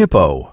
hippo.